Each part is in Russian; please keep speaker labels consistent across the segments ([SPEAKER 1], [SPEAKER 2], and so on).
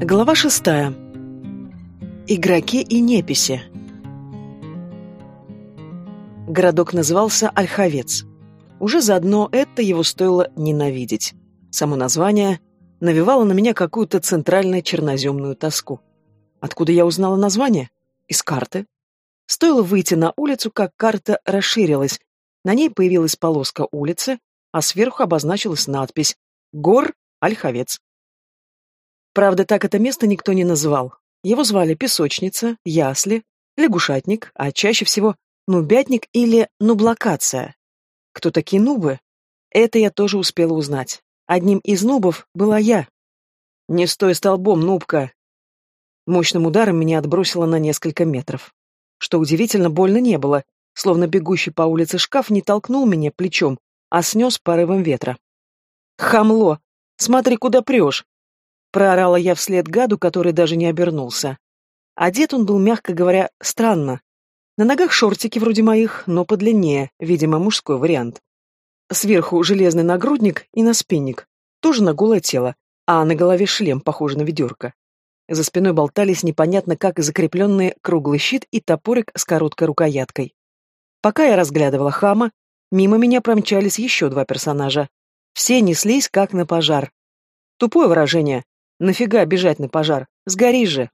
[SPEAKER 1] Глава шестая. Игроки и неписи. Городок назывался Ольховец. Уже заодно это его стоило ненавидеть. Само название навевало на меня какую-то центральную черноземную тоску. Откуда я узнала название? Из карты. Стоило выйти на улицу, как карта расширилась. На ней появилась полоска улицы, а сверху обозначилась надпись «Гор Ольховец». Правда, так это место никто не называл. Его звали Песочница, Ясли, Лягушатник, а чаще всего Нубятник или Нублокация. Кто такие нубы? Это я тоже успела узнать. Одним из нубов была я. «Не стой столбом, нубка!» Мощным ударом меня отбросило на несколько метров. Что удивительно, больно не было, словно бегущий по улице шкаф не толкнул меня плечом, а снес порывом ветра. «Хамло! Смотри, куда прешь!» Проорала я вслед гаду, который даже не обернулся. Одет он был, мягко говоря, странно. На ногах шортики вроде моих, но подлиннее, видимо, мужской вариант. Сверху железный нагрудник и наспинник, тоже на голое тело, а на голове шлем, похожий на ведерко. За спиной болтались непонятно как закрепленные круглый щит и топорик с короткой рукояткой. Пока я разглядывала хама, мимо меня промчались еще два персонажа. Все неслись как на пожар. Тупое выражение, Нафига бежать на пожар? Сгори же!»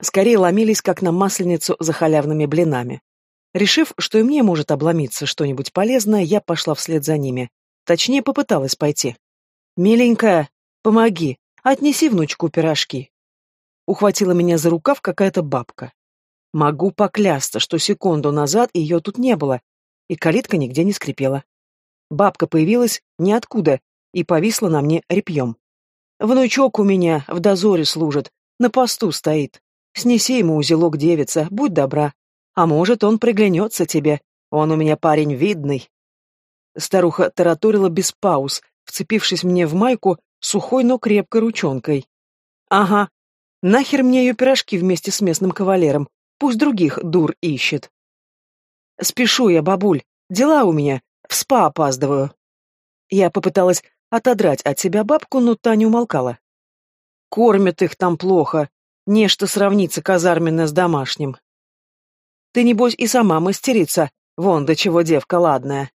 [SPEAKER 1] Скорее ломились, как на масленицу за халявными блинами. Решив, что и мне может обломиться что-нибудь полезное, я пошла вслед за ними. Точнее, попыталась пойти. «Миленькая, помоги, отнеси внучку пирожки». Ухватила меня за рукав какая-то бабка. Могу поклясться, что секунду назад ее тут не было, и калитка нигде не скрипела. Бабка появилась ниоткуда и повисла на мне репьем. Внучок у меня в дозоре служит, на посту стоит. Снеси ему узелок девица, будь добра. А может, он приглянется тебе. Он у меня парень видный. Старуха тараторила без пауз, вцепившись мне в майку сухой, но крепкой ручонкой. Ага, нахер мне ее пирожки вместе с местным кавалером, пусть других дур ищет. Спешу я, бабуль, дела у меня, в спа опаздываю. Я попыталась отодрать от себя бабку, но та не умолкала. Кормят их там плохо, нечто сравнится казарменно с домашним. Ты, небось, и сама мастерица, вон до чего девка ладная.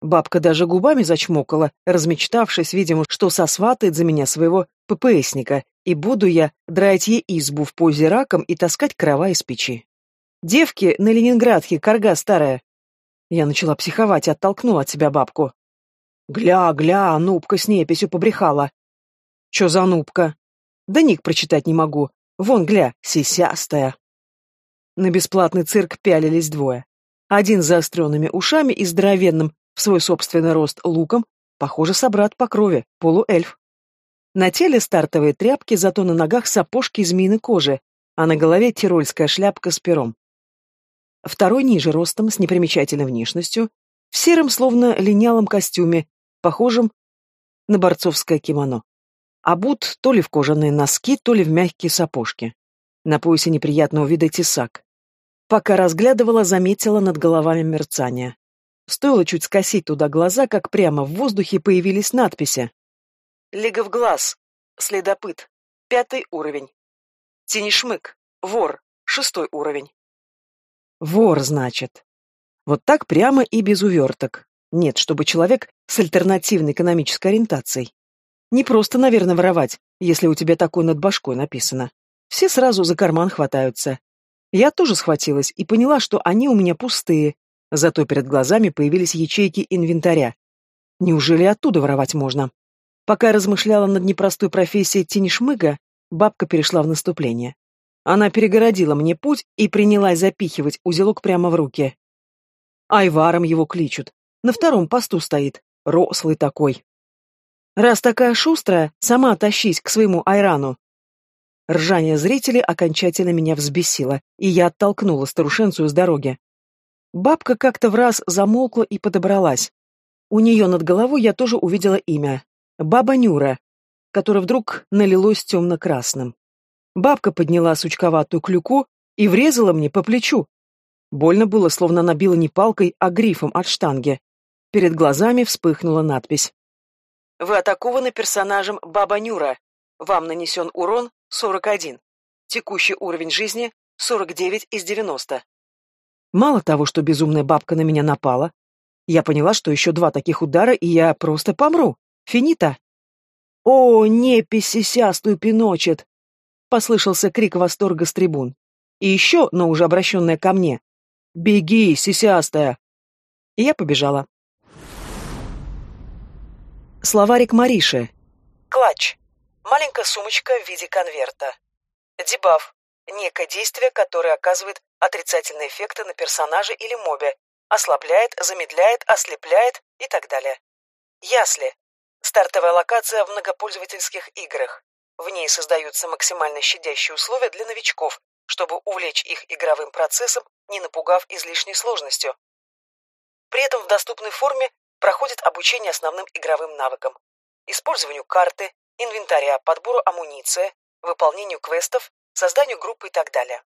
[SPEAKER 1] Бабка даже губами зачмокала, размечтавшись, видимо, что сосватает за меня своего ППСника, и буду я драть ей избу в позе раком и таскать крова из печи. Девки на Ленинградке, корга старая. Я начала психовать и оттолкнула от себя бабку. Гля, гля, нубка с неписью побрехала. Чё за нубка? Да ник прочитать не могу. Вон, гля, сисястая. На бесплатный цирк пялились двое. Один с заостренными ушами и здоровенным, в свой собственный рост, луком, похоже, собрат по крови, полуэльф. На теле стартовые тряпки, зато на ногах сапожки из змеиной кожи, а на голове тирольская шляпка с пером. Второй ниже ростом, с непримечательной внешностью, в сером, словно линялом костюме, похожим на борцовское кимоно. Обут то ли в кожаные носки, то ли в мягкие сапожки. На поясе неприятного вида тесак. Пока разглядывала, заметила над головами мерцание. Стоило чуть скосить туда глаза, как прямо в воздухе появились надписи. «Лига в глаз. Следопыт. Пятый уровень. Тенишмык. Вор. Шестой уровень». «Вор, значит. Вот так прямо и без уверток. Нет, чтобы человек с альтернативной экономической ориентацией. Не просто, наверное, воровать, если у тебя такой над башкой написано. Все сразу за карман хватаются. Я тоже схватилась и поняла, что они у меня пустые, зато перед глазами появились ячейки инвентаря. Неужели оттуда воровать можно? Пока размышляла над непростой профессией тенишмыга, бабка перешла в наступление. Она перегородила мне путь и принялась запихивать узелок прямо в руки. Айваром его кличут, на втором посту стоит. Рослый такой. Раз такая шустрая, сама тащись к своему Айрану. Ржание зрителей окончательно меня взбесило, и я оттолкнула старушенцию с дороги. Бабка как-то в раз замолкла и подобралась. У нее над головой я тоже увидела имя. Баба Нюра, которое вдруг налилось темно-красным. Бабка подняла сучковатую клюку и врезала мне по плечу. Больно было, словно набила не палкой, а грифом от штанги. Перед глазами вспыхнула надпись. «Вы атакованы персонажем Баба Нюра. Вам нанесен урон 41. Текущий уровень жизни 49 из 90. Мало того, что безумная бабка на меня напала, я поняла, что еще два таких удара, и я просто помру. Финита. «О, непись сисястую пиночет!» — послышался крик восторга с трибун. И еще, но уже обращенная ко мне. «Беги, сисястая!» И я побежала. Словарик Мариши. Клатч. Маленькая сумочка в виде конверта. Дебаф. Некое действие, которое оказывает отрицательные эффекты на персонаже или мобе, ослабляет, замедляет, ослепляет и так далее. Ясли. Стартовая локация в многопользовательских играх. В ней создаются максимально щадящие условия для новичков, чтобы увлечь их игровым процессом, не напугав излишней сложностью. При этом в доступной форме проходит обучение основным игровым навыкам. Использованию карты, инвентаря, подбору амуниции, выполнению квестов, созданию группы и так далее.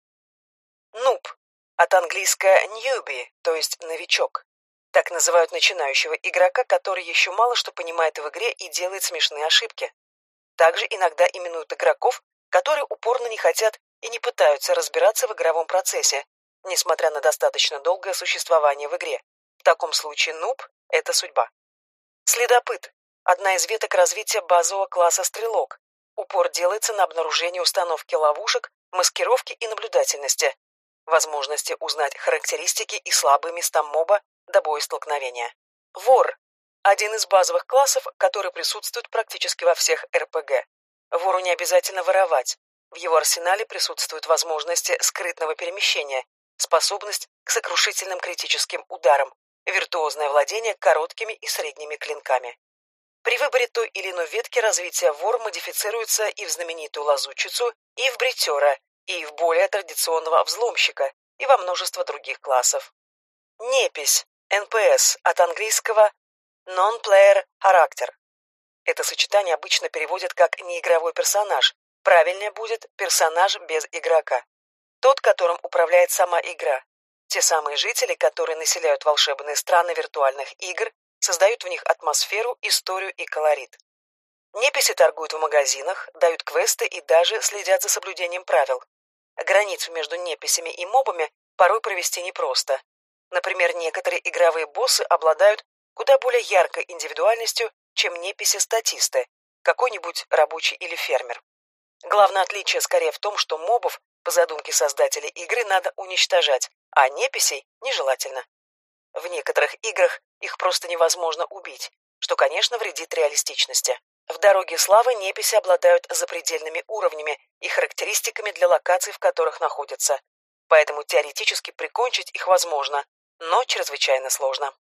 [SPEAKER 1] Нуб. От английского newbie, то есть новичок. Так называют начинающего игрока, который еще мало что понимает в игре и делает смешные ошибки. Также иногда именуют игроков, которые упорно не хотят и не пытаются разбираться в игровом процессе, несмотря на достаточно долгое существование в игре. В таком случае нуб – это судьба. Следопыт – одна из веток развития базового класса стрелок. Упор делается на обнаружение установки ловушек, маскировки и наблюдательности, возможности узнать характеристики и слабые места моба до боестолкновения. Вор – один из базовых классов, который присутствует практически во всех РПГ. Вору не обязательно воровать. В его арсенале присутствуют возможности скрытного перемещения, способность к сокрушительным критическим ударам, виртуозное владение короткими и средними клинками. При выборе той или иной ветки развития вор модифицируется и в знаменитую лазутчицу, и в бретера, и в более традиционного взломщика, и во множество других классов. Непись, НПС, от английского Non-Player Character. Это сочетание обычно переводят как «неигровой персонаж», правильнее будет «персонаж без игрока». Тот, которым управляет сама игра. Те самые жители, которые населяют волшебные страны виртуальных игр, создают в них атмосферу, историю и колорит. Неписи торгуют в магазинах, дают квесты и даже следят за соблюдением правил. Границу между неписями и мобами порой провести непросто. Например, некоторые игровые боссы обладают куда более яркой индивидуальностью, чем неписи-статисты, какой-нибудь рабочий или фермер. Главное отличие скорее в том, что мобов, по задумке создателей игры, надо уничтожать, а неписей нежелательно. В некоторых играх их просто невозможно убить, что, конечно, вредит реалистичности. В «Дороге славы» неписи обладают запредельными уровнями и характеристиками для локаций, в которых находятся. Поэтому теоретически прикончить их возможно, но чрезвычайно сложно.